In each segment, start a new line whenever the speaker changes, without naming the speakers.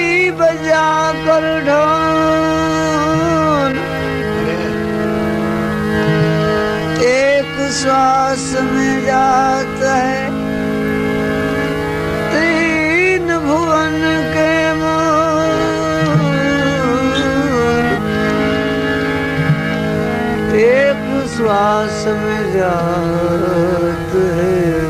घंटी बजा कर ढोन एक श्वास में जाता है। तीन भुवन के मोर एक श्वास में जाता है।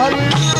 हरे